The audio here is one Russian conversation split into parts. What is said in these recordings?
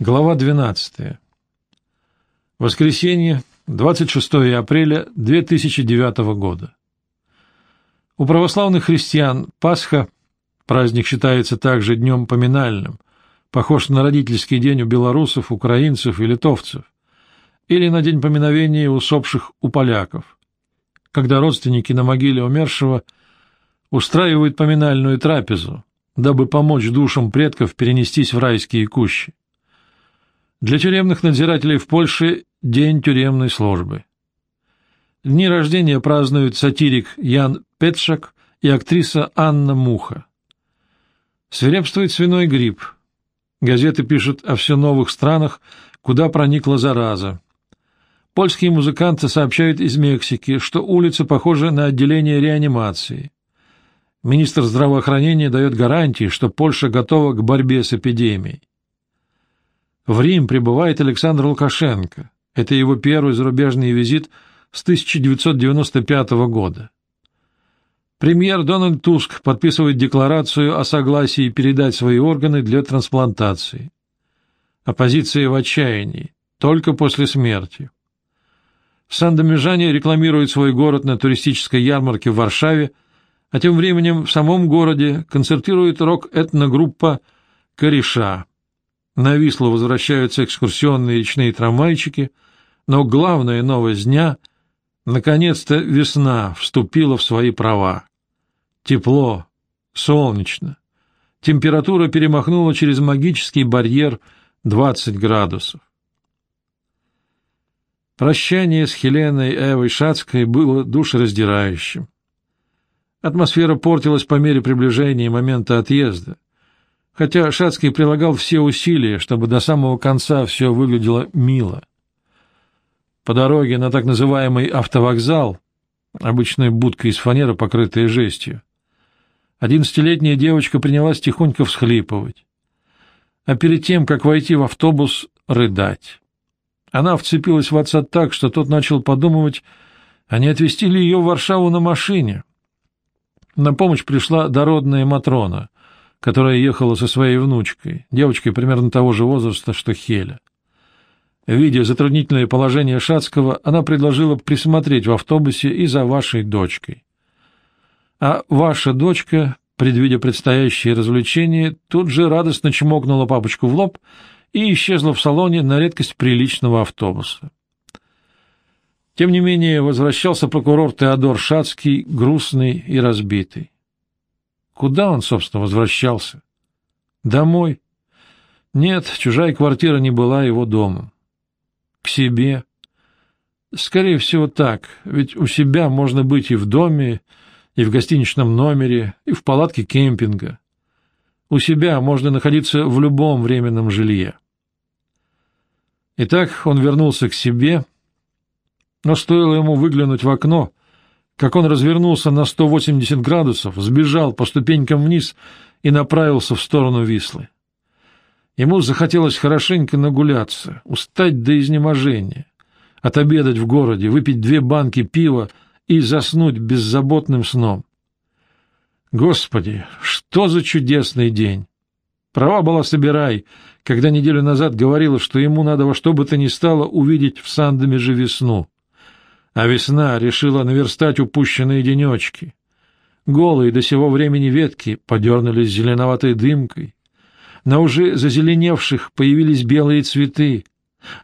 Глава 12. Воскресенье, 26 апреля 2009 года. У православных христиан Пасха, праздник считается также днем поминальным, похож на родительский день у белорусов, украинцев и литовцев, или на день поминовения усопших у поляков, когда родственники на могиле умершего устраивают поминальную трапезу, дабы помочь душам предков перенестись в райские кущи. Для тюремных надзирателей в Польше – день тюремной службы. Дни рождения празднуют сатирик Ян Петшак и актриса Анна Муха. Свирепствует свиной грипп. Газеты пишут о все новых странах, куда проникла зараза. Польские музыканты сообщают из Мексики, что улицы похожи на отделение реанимации. Министр здравоохранения дает гарантии, что Польша готова к борьбе с эпидемией. В Рим прибывает Александр Лукашенко. Это его первый зарубежный визит с 1995 года. Премьер Дональд Туск подписывает декларацию о согласии передать свои органы для трансплантации. Оппозиция в отчаянии, только после смерти. Сан-Домежане рекламирует свой город на туристической ярмарке в Варшаве, а тем временем в самом городе концертирует рок-этногруппа «Кореша». На Вислу возвращаются экскурсионные речные трамвайчики, но главная новость дня — наконец-то весна вступила в свои права. Тепло, солнечно. Температура перемахнула через магический барьер 20 градусов. Прощание с Хеленой Эвой Шацкой было душераздирающим. Атмосфера портилась по мере приближения момента отъезда хотя Шацкий прилагал все усилия, чтобы до самого конца все выглядело мило. По дороге на так называемый автовокзал, обычная будка из фанеры, покрытая жестью, одиннадцатилетняя девочка принялась тихонько всхлипывать, а перед тем, как войти в автобус, рыдать. Она вцепилась в отца так, что тот начал подумывать, а не отвезти ли ее в Варшаву на машине. На помощь пришла дородная Матрона — которая ехала со своей внучкой, девочкой примерно того же возраста, что Хеля. Видя затруднительное положение Шацкого, она предложила присмотреть в автобусе и за вашей дочкой. А ваша дочка, предвидя предстоящее развлечение, тут же радостно чмокнула папочку в лоб и исчезла в салоне на редкость приличного автобуса. Тем не менее, возвращался прокурор Теодор Шацкий, грустный и разбитый. Куда он, собственно, возвращался? Домой? Нет, чужая квартира не была его домом. К себе? Скорее всего, так, ведь у себя можно быть и в доме, и в гостиничном номере, и в палатке кемпинга. У себя можно находиться в любом временном жилье. Итак, он вернулся к себе, но стоило ему выглянуть в окно, как он развернулся на 180 градусов, сбежал по ступенькам вниз и направился в сторону Вислы. Ему захотелось хорошенько нагуляться, устать до изнеможения, отобедать в городе, выпить две банки пива и заснуть беззаботным сном. Господи, что за чудесный день! Права была Собирай, когда неделю назад говорила, что ему надо во что бы то ни стало увидеть в Сандаме же весну а весна решила наверстать упущенные денечки. Голые до сего времени ветки подернулись зеленоватой дымкой, на уже зазеленевших появились белые цветы,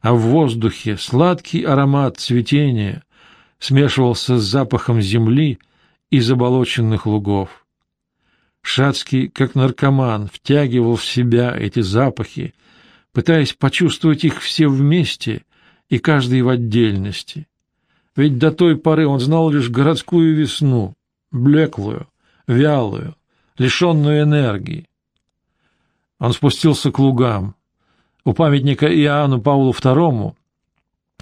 а в воздухе сладкий аромат цветения смешивался с запахом земли и заболоченных лугов. Шацкий, как наркоман, втягивал в себя эти запахи, пытаясь почувствовать их все вместе и каждый в отдельности. Ведь до той поры он знал лишь городскую весну, блеклую, вялую, лишенную энергии. Он спустился к лугам. У памятника Иоанну Павлу II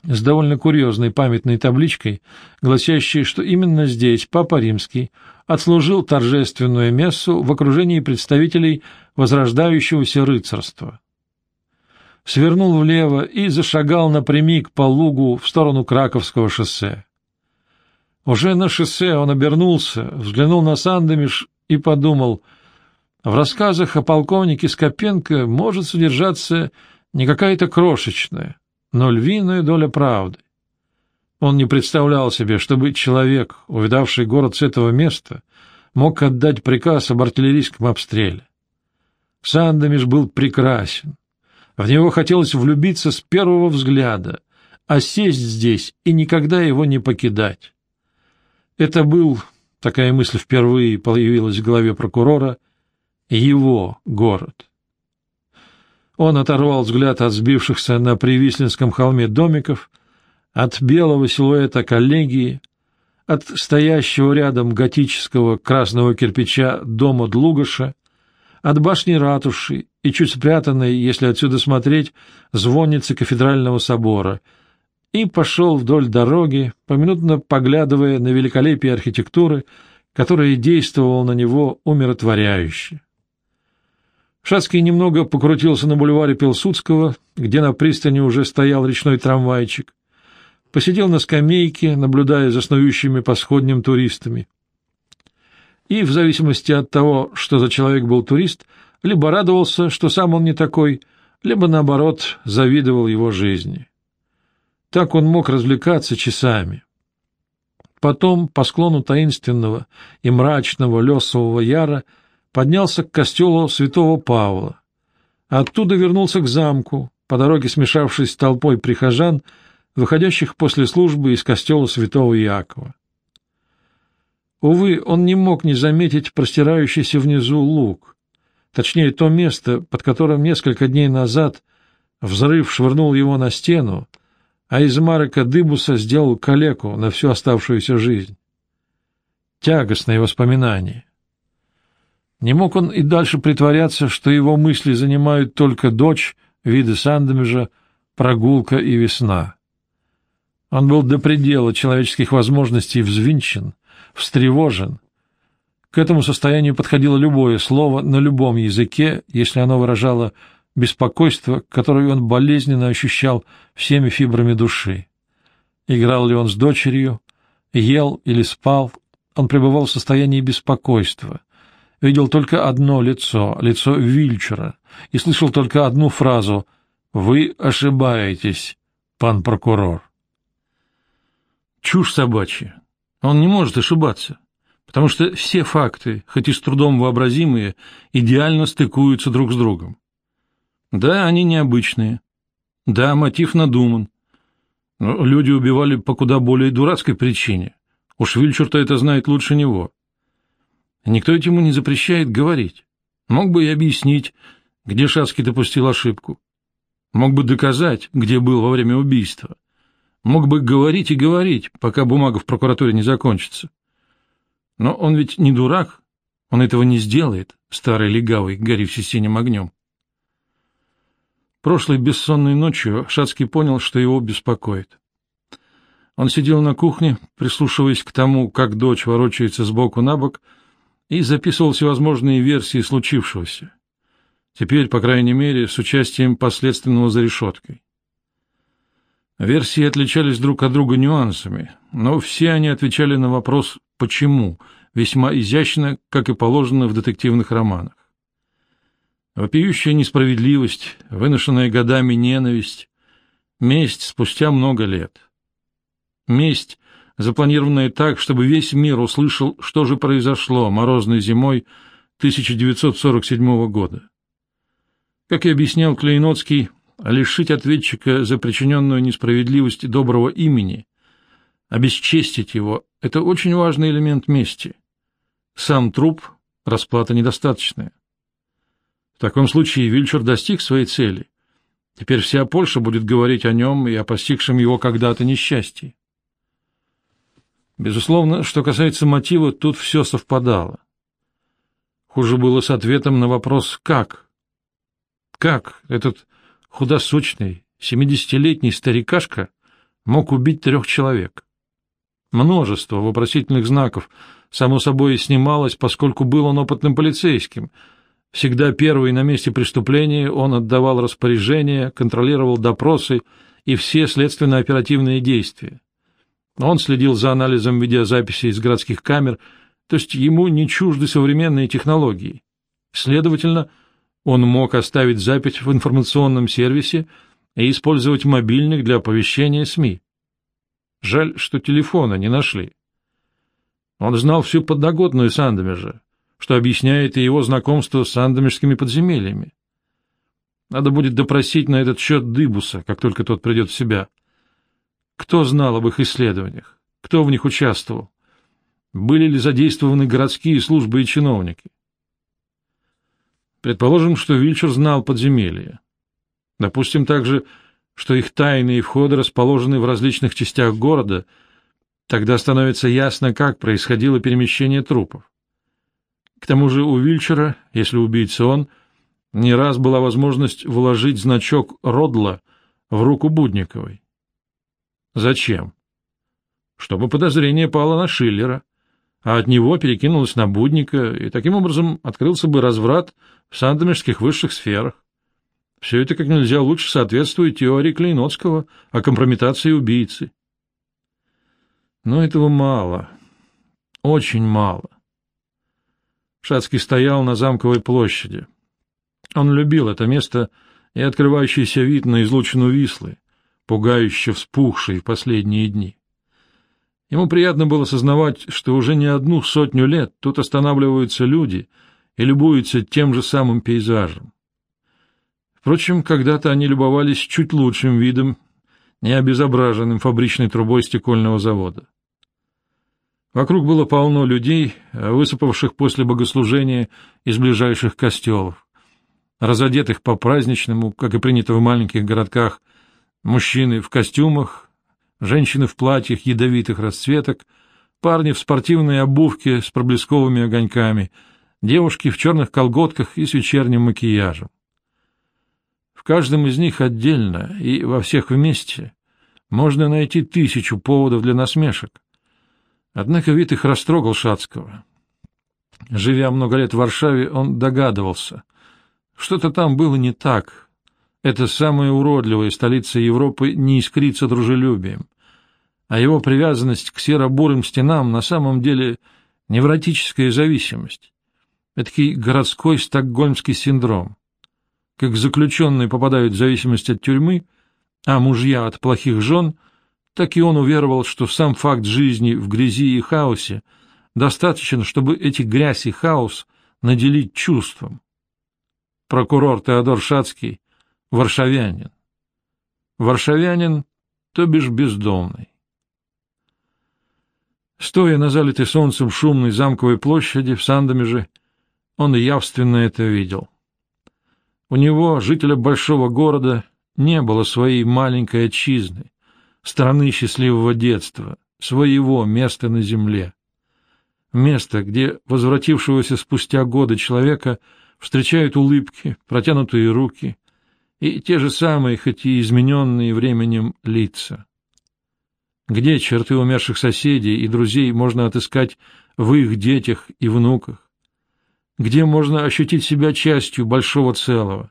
с довольно курьезной памятной табличкой, гласящей, что именно здесь Папа Римский отслужил торжественную мессу в окружении представителей возрождающегося рыцарства свернул влево и зашагал напрямик по лугу в сторону Краковского шоссе. Уже на шоссе он обернулся, взглянул на Сандомиш и подумал, в рассказах о полковнике Скопенко может содержаться Не какая-то крошечная, но львиная доля правды. Он не представлял себе, чтобы человек, увидавший город с этого места, мог отдать приказ об артиллерийском обстреле. Сандомиш был прекрасен. В него хотелось влюбиться с первого взгляда, а сесть здесь и никогда его не покидать. Это был, такая мысль впервые появилась в голове прокурора, его город. Он оторвал взгляд от сбившихся на Привислинском холме домиков — от белого силуэта коллегии, от стоящего рядом готического красного кирпича дома Длугаша, от башни ратуши и чуть спрятанной, если отсюда смотреть, звонницы кафедрального собора, и пошел вдоль дороги, поминутно поглядывая на великолепие архитектуры, которая действовала на него умиротворяюще. Шацкий немного покрутился на бульваре Пилсудского, где на пристани уже стоял речной трамвайчик, посидел на скамейке, наблюдая за снующими по сходням туристами. И, в зависимости от того, что за человек был турист, либо радовался, что сам он не такой, либо, наоборот, завидовал его жизни. Так он мог развлекаться часами. Потом по склону таинственного и мрачного лесового яра поднялся к костелу святого Павла. Оттуда вернулся к замку, по дороге смешавшись с толпой прихожан, выходящих после службы из костела святого Иакова. Увы, он не мог не заметить простирающийся внизу луг, точнее то место, под которым несколько дней назад взрыв швырнул его на стену, а из Марека Дыбуса сделал калеку на всю оставшуюся жизнь. Тягостные воспоминания. Не мог он и дальше притворяться, что его мысли занимают только дочь, виды Сандомежа, прогулка и весна. Он был до предела человеческих возможностей взвинчен, встревожен. К этому состоянию подходило любое слово на любом языке, если оно выражало беспокойство, которое он болезненно ощущал всеми фибрами души. Играл ли он с дочерью, ел или спал, он пребывал в состоянии беспокойства, видел только одно лицо, лицо Вильчера, и слышал только одну фразу «Вы ошибаетесь, пан прокурор». Чушь собачья. Он не может ошибаться, потому что все факты, хоть и с трудом вообразимые, идеально стыкуются друг с другом. Да, они необычные. Да, мотив надуман. Но люди убивали по куда более дурацкой причине. Уж Вильчур-то это знает лучше него. Никто этому не запрещает говорить. Мог бы и объяснить, где Шацкий допустил ошибку. Мог бы доказать, где был во время убийства. Мог бы говорить и говорить, пока бумага в прокуратуре не закончится. Но он ведь не дурак, он этого не сделает, старый легавый, горивший синим огнем. Прошлой бессонной ночью Шацкий понял, что его беспокоит. Он сидел на кухне, прислушиваясь к тому, как дочь ворочается сбоку на бок, и записывал всевозможные версии случившегося. Теперь, по крайней мере, с участием последственного за решеткой. Версии отличались друг от друга нюансами, но все они отвечали на вопрос «почему?» весьма изящно, как и положено в детективных романах. Вопиющая несправедливость, выношенная годами ненависть, месть спустя много лет. Месть, запланированная так, чтобы весь мир услышал, что же произошло морозной зимой 1947 года. Как и объяснял Клейноцкий, лишить ответчика за причиненную несправедливость доброго имени, обесчестить его — это очень важный элемент мести. Сам труп — расплата недостаточная. В таком случае Вильчер достиг своей цели. Теперь вся Польша будет говорить о нем и о постигшем его когда-то несчастье. Безусловно, что касается мотива, тут все совпадало. Хуже было с ответом на вопрос «как?». Как этот худосочный, семидесятилетний старикашка мог убить трех человек. Множество вопросительных знаков, само собой, снималось, поскольку был он опытным полицейским. Всегда первый на месте преступления он отдавал распоряжения, контролировал допросы и все следственно-оперативные действия. Он следил за анализом видеозаписей из городских камер, то есть ему не чужды современные технологии. Следовательно, Он мог оставить запись в информационном сервисе и использовать мобильник для оповещения СМИ. Жаль, что телефона не нашли. Он знал всю подноготную Сандомежа, что объясняет и его знакомство с сандомежскими подземельями. Надо будет допросить на этот счет Дыбуса, как только тот придет в себя. Кто знал об их исследованиях? Кто в них участвовал? Были ли задействованы городские службы и чиновники? Предположим, что Вильчер знал подземелья. Допустим также, что их тайные входы расположены в различных частях города, тогда становится ясно, как происходило перемещение трупов. К тому же у Вильчера, если убийца он, не раз была возможность вложить значок Родла в руку Будниковой. Зачем? Чтобы подозрение пало на Шиллера, а от него перекинулось на Будника, и таким образом открылся бы разврат в сандомирских высших сферах. Все это как нельзя лучше соответствует теории Клейнотского о компрометации убийцы. Но этого мало. Очень мало. Шацкий стоял на замковой площади. Он любил это место и открывающийся вид на излучину Вислы, пугающе вспухший в последние дни. Ему приятно было сознавать, что уже не одну сотню лет тут останавливаются люди и любуются тем же самым пейзажем. Впрочем, когда-то они любовались чуть лучшим видом, не обезображенным фабричной трубой стекольного завода. Вокруг было полно людей, высыпавших после богослужения из ближайших костелов, разодетых по-праздничному, как и принято в маленьких городках, мужчины в костюмах, женщины в платьях ядовитых расцветок, парни в спортивной обувке с проблесковыми огоньками, девушки в черных колготках и с вечерним макияжем. В каждом из них отдельно и во всех вместе можно найти тысячу поводов для насмешек. Однако вид их растрогал Шацкого. Живя много лет в Варшаве, он догадывался. Что-то там было не так. Эта самая уродливая столица Европы не искрится дружелюбием. А его привязанность к серо-бурым стенам на самом деле невротическая зависимость. Этакий городской стокгольмский синдром как заключенные попадают в зависимость от тюрьмы, а мужья от плохих жен, так и он уверовал, что сам факт жизни в грязи и хаосе достаточно, чтобы эти грязь и хаос наделить чувством. Прокурор Теодор Шацкий — варшавянин. Варшавянин, то бишь бездомный. Стоя на залитой солнцем шумной замковой площади в Сандомеже, он явственно это видел. У него, жителя большого города, не было своей маленькой отчизны, страны счастливого детства, своего места на земле. Место, где возвратившегося спустя годы человека встречают улыбки, протянутые руки и те же самые, хоть и измененные временем, лица. Где черты умерших соседей и друзей можно отыскать в их детях и внуках? Где можно ощутить себя частью большого целого,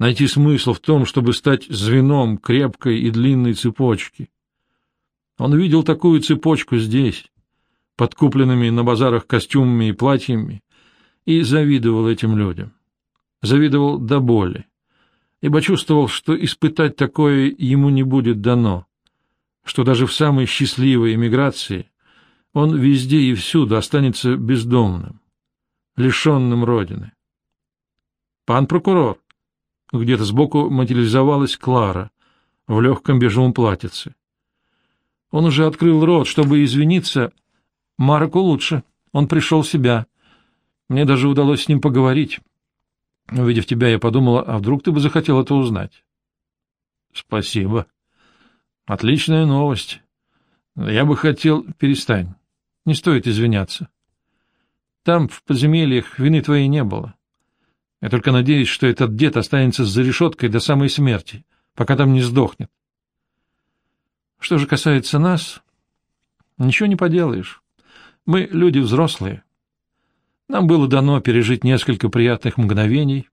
найти смысл в том, чтобы стать звеном крепкой и длинной цепочки. Он видел такую цепочку здесь, под купленными на базарах костюмами и платьями, и завидовал этим людям. Завидовал до боли, ибо чувствовал, что испытать такое ему не будет дано, что даже в самой счастливой эмиграции он везде и всюду останется бездомным лишенным родины. «Пан прокурор!» Где-то сбоку материализовалась Клара в легком бежевом платьице. Он уже открыл рот, чтобы извиниться. Марку лучше. Он пришел в себя. Мне даже удалось с ним поговорить. Увидев тебя, я подумала, а вдруг ты бы захотел это узнать? — Спасибо. Отличная новость. Я бы хотел... Перестань. Не стоит извиняться. Там, в подземельях, вины твоей не было. Я только надеюсь, что этот дед останется за решеткой до самой смерти, пока там не сдохнет. Что же касается нас, ничего не поделаешь. Мы люди взрослые. Нам было дано пережить несколько приятных мгновений.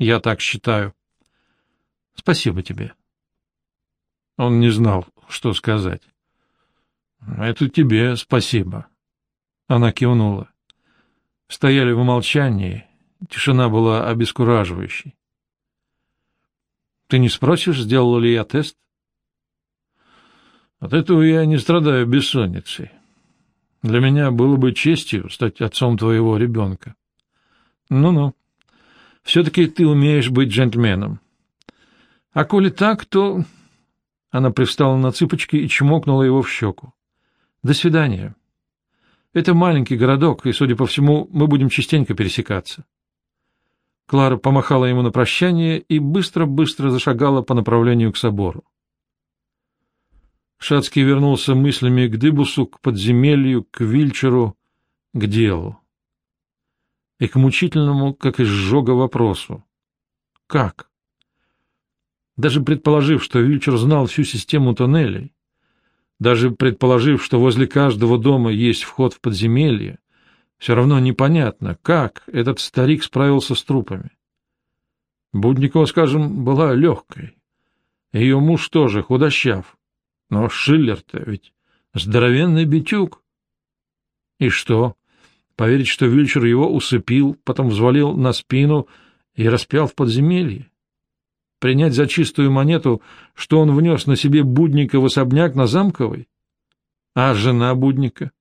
Я так считаю. Спасибо тебе. Он не знал, что сказать. Это тебе спасибо. Она кивнула стояли в молчании, Тишина была обескураживающей. — Ты не спросишь, сделала ли я тест? — От этого я не страдаю бессонницей. Для меня было бы честью стать отцом твоего ребенка. Ну-ну. Все-таки ты умеешь быть джентльменом. А коли так, то... Она привстала на цыпочки и чмокнула его в щеку. До свидания. Это маленький городок, и, судя по всему, мы будем частенько пересекаться. Клара помахала ему на прощание и быстро-быстро зашагала по направлению к собору. Шацкий вернулся мыслями к Дыбусу, к подземелью, к Вильчеру, к делу. И к мучительному, как изжога, вопросу. Как? Даже предположив, что Вильчер знал всю систему тоннелей, даже предположив, что возле каждого дома есть вход в подземелье, все равно непонятно, как этот старик справился с трупами. Будникова, скажем, была легкой. Ее муж тоже худощав. Но Шиллер-то ведь здоровенный битюк. И что? Поверить, что Вильчер его усыпил, потом взвалил на спину и распял в подземелье? Принять за чистую монету, что он внес на себе Будника в особняк на Замковой? А жена Будника?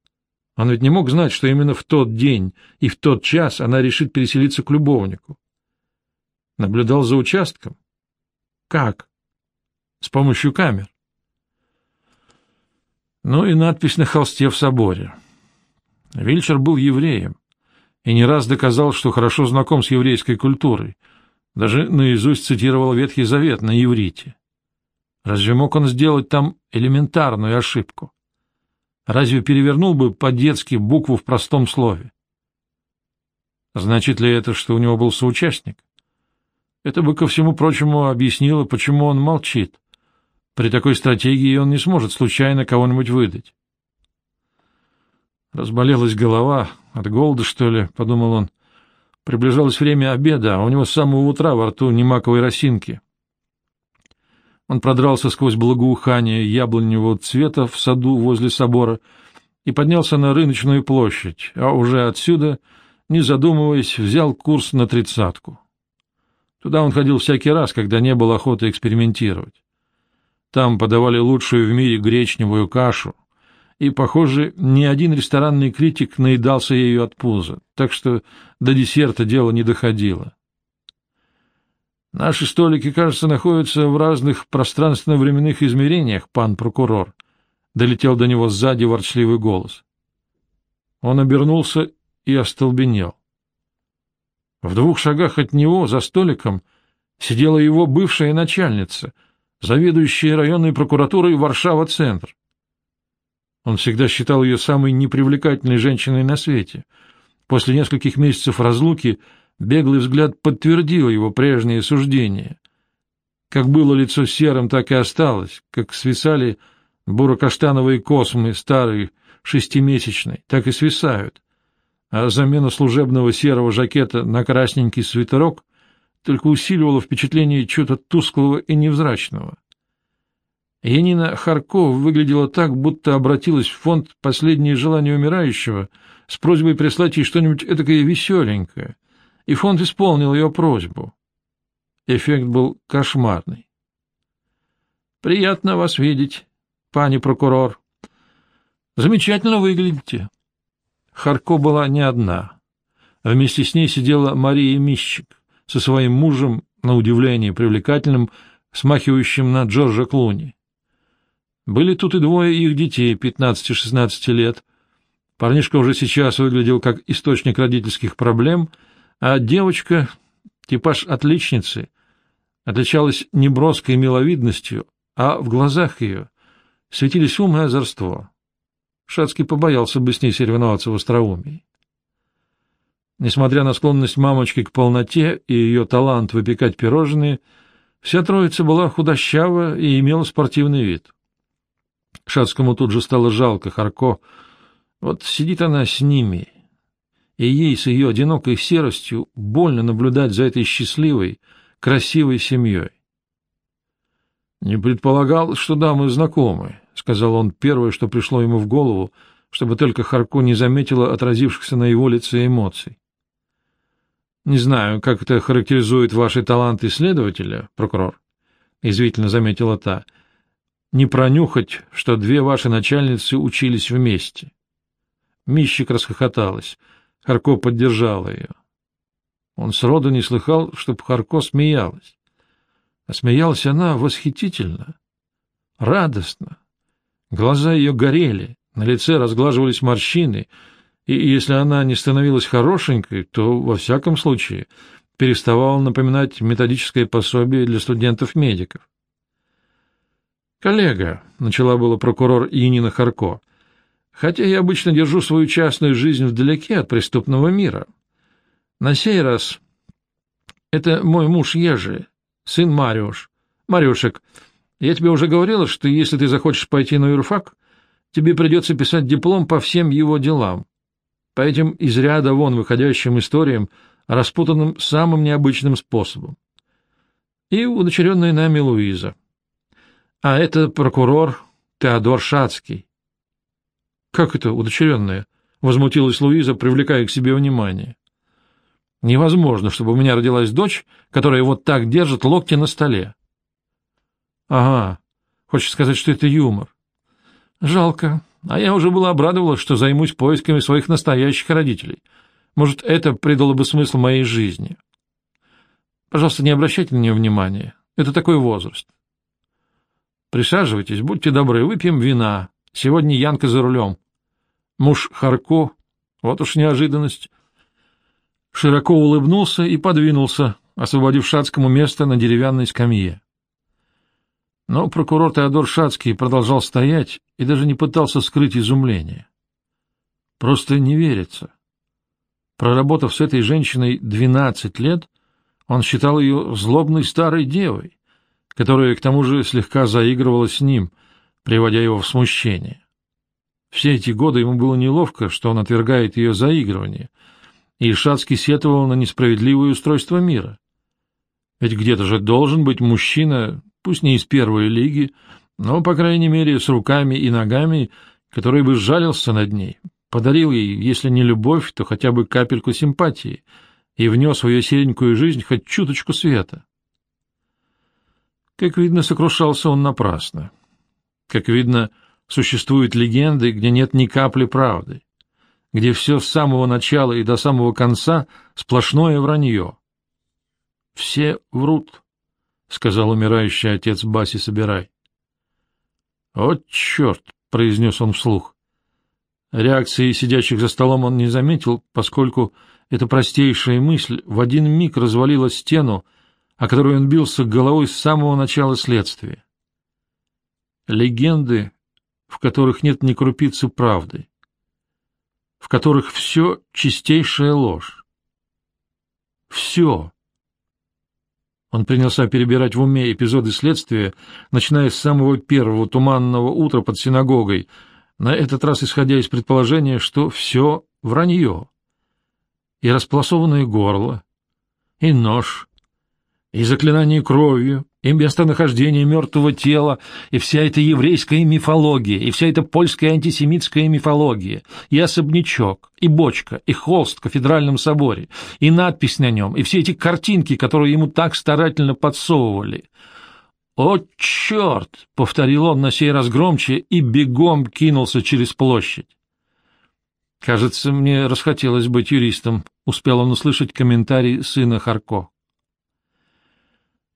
Он ведь не мог знать, что именно в тот день и в тот час она решит переселиться к любовнику. Наблюдал за участком? Как? С помощью камер. Ну и надпись на холсте в соборе. Вильчер был евреем и не раз доказал, что хорошо знаком с еврейской культурой, даже наизусть цитировал Ветхий Завет на иврите. Разве мог он сделать там элементарную ошибку? Разве перевернул бы по-детски букву в простом слове? Значит ли это, что у него был соучастник? Это бы, ко всему прочему, объяснило, почему он молчит. При такой стратегии он не сможет случайно кого-нибудь выдать. Разболелась голова, от голода, что ли, — подумал он. Приближалось время обеда, а у него с самого утра во рту ни маковой росинки. Он продрался сквозь благоухание яблоневого цвета в саду возле собора и поднялся на рыночную площадь, а уже отсюда, не задумываясь, взял курс на тридцатку. Туда он ходил всякий раз, когда не было охоты экспериментировать. Там подавали лучшую в мире гречневую кашу, и, похоже, ни один ресторанный критик наедался ею от пуза, так что до десерта дело не доходило. Наши столики, кажется, находятся в разных пространственно-временных измерениях, пан прокурор. Долетел до него сзади ворчливый голос. Он обернулся и остолбенел. В двух шагах от него, за столиком, сидела его бывшая начальница, заведующая районной прокуратурой Варшава-Центр. Он всегда считал ее самой непривлекательной женщиной на свете. После нескольких месяцев разлуки Беглый взгляд подтвердил его прежние суждения. Как было лицо серым, так и осталось, как свисали буро-каштановые космы старые, шестимесячной, так и свисают, а замена служебного серого жакета на красненький свитерок только усиливала впечатление чего-то тусклого и невзрачного. Янина Харко выглядела так, будто обратилась в фонд «Последние желания умирающего» с просьбой прислать ей что-нибудь этакое веселенькое, и фонд исполнил ее просьбу. Эффект был кошмарный. «Приятно вас видеть, пани прокурор. Замечательно выглядите». Харко была не одна. Вместе с ней сидела Мария Мищик со своим мужем, на удивление привлекательным, смахивающим на Джорджа Клуни. Были тут и двое их детей, 15-16 лет. Парнишка уже сейчас выглядел как источник родительских проблем — а девочка, типаж отличницы, отличалась не броской миловидностью, а в глазах ее светились ум и озорство. Шацкий побоялся бы с ней соревноваться в остроумии. Несмотря на склонность мамочки к полноте и ее талант выпекать пирожные, вся троица была худощава и имела спортивный вид. Шацкому тут же стало жалко Харко. Вот сидит она с ними, и ей с ее одинокой серостью больно наблюдать за этой счастливой, красивой семьей. «Не предполагал, что дамы знакомы», — сказал он первое, что пришло ему в голову, чтобы только Харко не заметила отразившихся на его лице эмоций. Не знаю, как это характеризует ваши таланты исследователя, прокурор, — извительно заметила та. Не пронюхать, что две ваши начальницы учились вместе. Мищик расхохоталась. Харко поддержала ее. Он сроду не слыхал, чтоб Харко смеялась. А смеялась она восхитительно, радостно. Глаза ее горели, на лице разглаживались морщины — и если она не становилась хорошенькой, то, во всяком случае, переставала напоминать методическое пособие для студентов-медиков. «Коллега», — начала было прокурор Инина Харко, — «хотя я обычно держу свою частную жизнь вдалеке от преступного мира. На сей раз это мой муж Ежи, сын Мариуш. Мариушек, я тебе уже говорила, что если ты захочешь пойти на юрфак, тебе придется писать диплом по всем его делам по этим из ряда вон выходящим историям, распутанным самым необычным способом. И удочеренная нами Луиза. А это прокурор Теодор Шацкий. — Как это удочеренная? — возмутилась Луиза, привлекая к себе внимание. — Невозможно, чтобы у меня родилась дочь, которая вот так держит локти на столе. — Ага, хочешь сказать, что это юмор. — Жалко, а я уже была обрадовалась, что займусь поисками своих настоящих родителей. Может, это придало бы смысл моей жизни. Пожалуйста, не обращайте на нее внимания. Это такой возраст. Присаживайтесь, будьте добры, выпьем вина. Сегодня Янка за рулем. Муж Харко, вот уж неожиданность. Широко улыбнулся и подвинулся, освободив Шацкому место на деревянной скамье. Но прокурор Теодор Шацкий продолжал стоять и даже не пытался скрыть изумление. Просто не верится. Проработав с этой женщиной двенадцать лет, он считал ее злобной старой девой, которая к тому же слегка заигрывала с ним, приводя его в смущение. Все эти годы ему было неловко, что он отвергает ее заигрывание, и Шацкий сетовал на несправедливое устройство мира. Ведь где-то же должен быть мужчина, пусть не из первой лиги, но, по крайней мере, с руками и ногами, который бы сжалился над ней, подарил ей, если не любовь, то хотя бы капельку симпатии и внес в ее серенькую жизнь хоть чуточку света. Как видно, сокрушался он напрасно. Как видно, существуют легенды, где нет ни капли правды, где все с самого начала и до самого конца сплошное вранье. Все врут. — сказал умирающий отец Баси Собирай. — О, черт! — произнес он вслух. Реакции сидящих за столом он не заметил, поскольку эта простейшая мысль в один миг развалила стену, о которую он бился головой с самого начала следствия. Легенды, в которых нет ни крупицы правды, в которых все чистейшая ложь. Все, он принялся перебирать в уме эпизоды следствия, начиная с самого первого туманного утра под синагогой, на этот раз исходя из предположения, что все вранье. И располосованное горло, и нож, и заклинание кровью, и местонахождение мертвого тела, и вся эта еврейская мифология, и вся эта польская антисемитская мифология, и особнячок, и бочка, и холст в кафедральном соборе, и надпись на нем, и все эти картинки, которые ему так старательно подсовывали. «О, черт!» — повторил он на сей раз громче и бегом кинулся через площадь. «Кажется, мне расхотелось быть юристом», — успел он услышать комментарий сына Харко.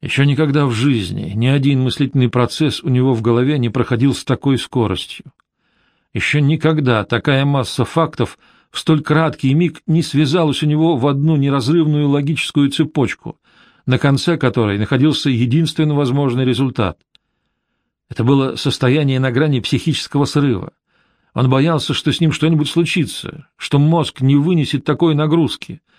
Еще никогда в жизни ни один мыслительный процесс у него в голове не проходил с такой скоростью. Еще никогда такая масса фактов в столь краткий миг не связалась у него в одну неразрывную логическую цепочку, на конце которой находился единственно возможный результат. Это было состояние на грани психического срыва. Он боялся, что с ним что-нибудь случится, что мозг не вынесет такой нагрузки —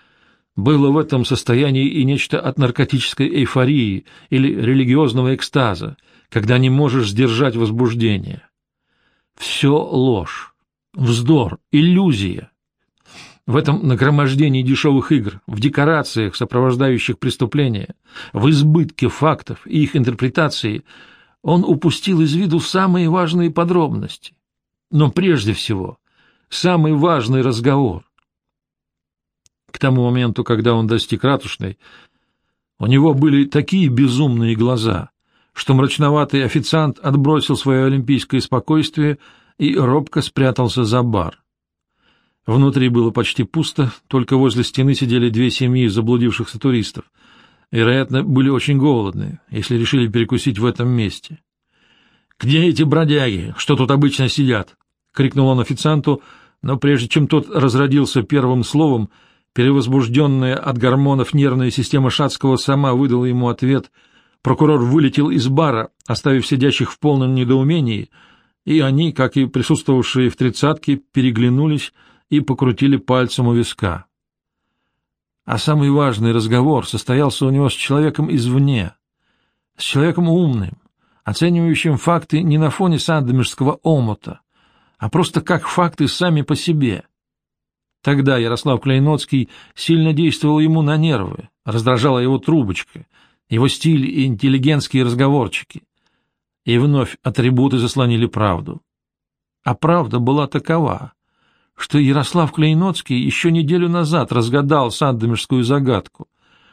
было в этом состоянии и нечто от наркотической эйфории или религиозного экстаза, когда не можешь сдержать возбуждение. Все ложь, вздор, иллюзия. В этом нагромождении дешевых игр, в декорациях, сопровождающих преступления, в избытке фактов и их интерпретации он упустил из виду самые важные подробности. Но прежде всего, самый важный разговор. К тому моменту, когда он достиг ратушной, у него были такие безумные глаза, что мрачноватый официант отбросил свое олимпийское спокойствие и робко спрятался за бар. Внутри было почти пусто, только возле стены сидели две семьи заблудившихся туристов. Вероятно, были очень голодны, если решили перекусить в этом месте. — Где эти бродяги, что тут обычно сидят? — крикнул он официанту, но прежде чем тот разродился первым словом, перевозбужденная от гормонов нервная система Шацкого сама выдала ему ответ. Прокурор вылетел из бара, оставив сидящих в полном недоумении, и они, как и присутствовавшие в тридцатке, переглянулись и покрутили пальцем у виска. А самый важный разговор состоялся у него с человеком извне, с человеком умным, оценивающим факты не на фоне сандомирского омута, а просто как факты сами по себе. Тогда Ярослав Клейноцкий сильно действовал ему на нервы, раздражала его трубочка, его стиль и интеллигентские разговорчики. И вновь атрибуты заслонили правду. А правда была такова что Ярослав Клейноцкий еще неделю назад разгадал сандомирскую загадку.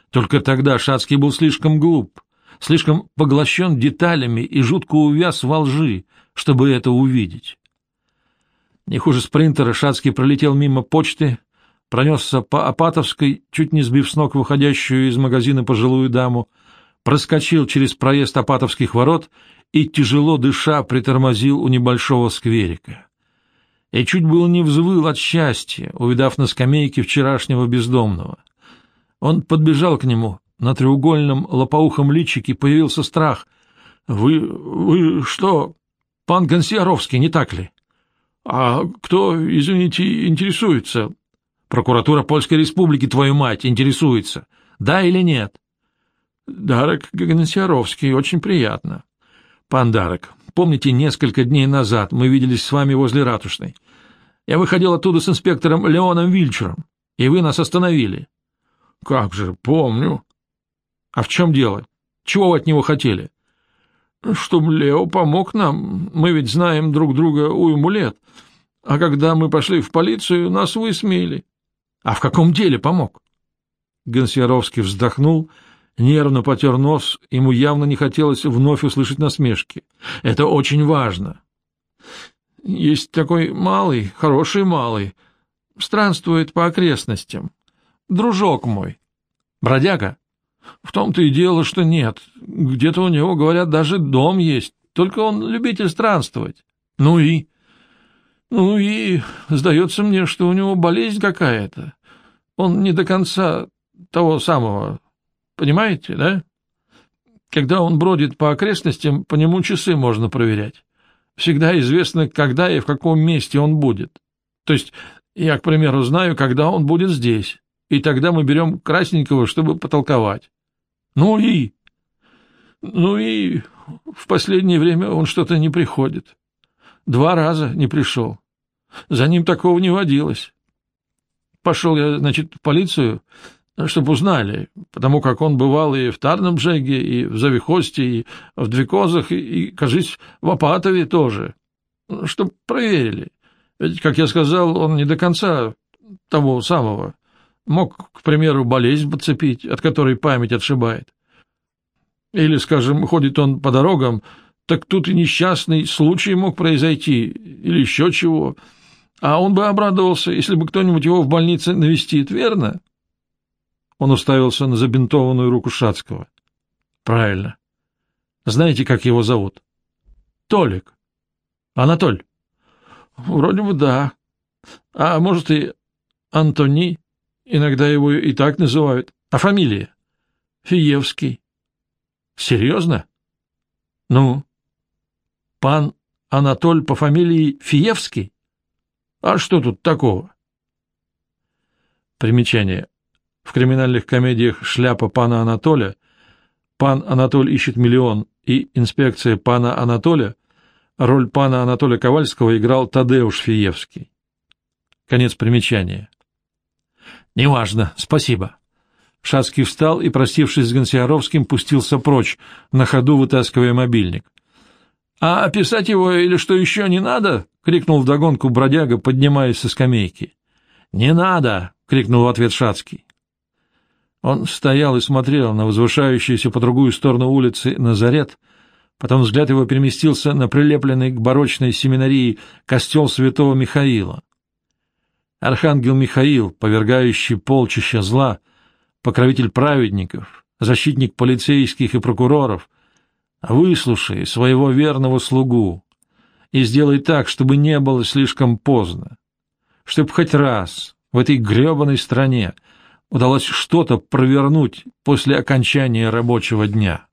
Только тогда Шацкий был слишком глуп, слишком поглощен деталями и жутко увяз во лжи, чтобы это увидеть. Не хуже спринтера Шацкий пролетел мимо почты, пронесся по Апатовской, чуть не сбив с ног выходящую из магазина пожилую даму, проскочил через проезд Апатовских ворот и, тяжело дыша, притормозил у небольшого скверика и чуть было не взвыл от счастья, увидав на скамейке вчерашнего бездомного. Он подбежал к нему, на треугольном лопоухом личике появился страх. — Вы... вы что? Пан Гонсьяровский, не так ли? — А кто, извините, интересуется? — Прокуратура Польской Республики, твою мать, интересуется. Да или нет? — Дарок Гонсьяровский, очень приятно. — Пан Дарок, Помните, несколько дней назад мы виделись с вами возле ратушной? Я выходил оттуда с инспектором Леоном Вильчером, и вы нас остановили. — Как же, помню. — А в чем дело? Чего вы от него хотели? — Чтобы Лео помог нам. Мы ведь знаем друг друга уйму лет. А когда мы пошли в полицию, нас высмеяли. — А в каком деле помог? Гонсьяровский вздохнул нервно потер нос, ему явно не хотелось вновь услышать насмешки. «Это очень важно». «Есть такой малый, хороший малый, странствует по окрестностям. Дружок мой. Бродяга?» «В том-то и дело, что нет. Где-то у него, говорят, даже дом есть, только он любитель странствовать. Ну и...» «Ну и сдается мне, что у него болезнь какая-то. Он не до конца того самого Понимаете, да? Когда он бродит по окрестностям, по нему часы можно проверять. Всегда известно, когда и в каком месте он будет. То есть я, к примеру, знаю, когда он будет здесь, и тогда мы берем красненького, чтобы потолковать. Ну и... Ну и в последнее время он что-то не приходит. Два раза не пришел. За ним такого не водилось. Пошел я, значит, в полицию, чтобы узнали, потому как он бывал и в Тарнамжеге, и в Завихосте, и в Двикозах, и, и, кажись, в Апатове тоже, чтобы проверили. Ведь, как я сказал, он не до конца того самого. Мог, к примеру, болезнь подцепить, от которой память отшибает. Или, скажем, ходит он по дорогам, так тут и несчастный случай мог произойти, или еще чего. А он бы обрадовался, если бы кто-нибудь его в больнице навестит, верно? — он уставился на забинтованную руку Шацкого. — Правильно. Знаете, как его зовут? — Толик. — Анатоль? — Вроде бы да. А может и Антони? Иногда его и так называют. А фамилия? — Фиевский. — Серьезно? — Ну? — Пан Анатоль по фамилии Фиевский? А что тут такого? Примечание. В криминальных комедиях «Шляпа пана Анатоля», «Пан Анатоль ищет миллион» и «Инспекция пана Анатоля» роль пана Анатолия Ковальского играл Тадеуш Фиевский. Конец примечания. «Неважно, спасибо». Шацкий встал и, простившись с Гонсиаровским, пустился прочь, на ходу вытаскивая мобильник. — А описать его или что еще не надо? — крикнул вдогонку бродяга, поднимаясь со скамейки. — Не надо! — крикнул в ответ Шацкий. Он стоял и смотрел на возвышающийся по другую сторону улицы Назарет, потом взгляд его переместился на прилепленный к барочной семинарии костел святого Михаила. Архангел Михаил, повергающий полчища зла, покровитель праведников, защитник полицейских и прокуроров, выслушай своего верного слугу и сделай так, чтобы не было слишком поздно, чтобы хоть раз в этой гребаной стране удалось что-то провернуть после окончания рабочего дня.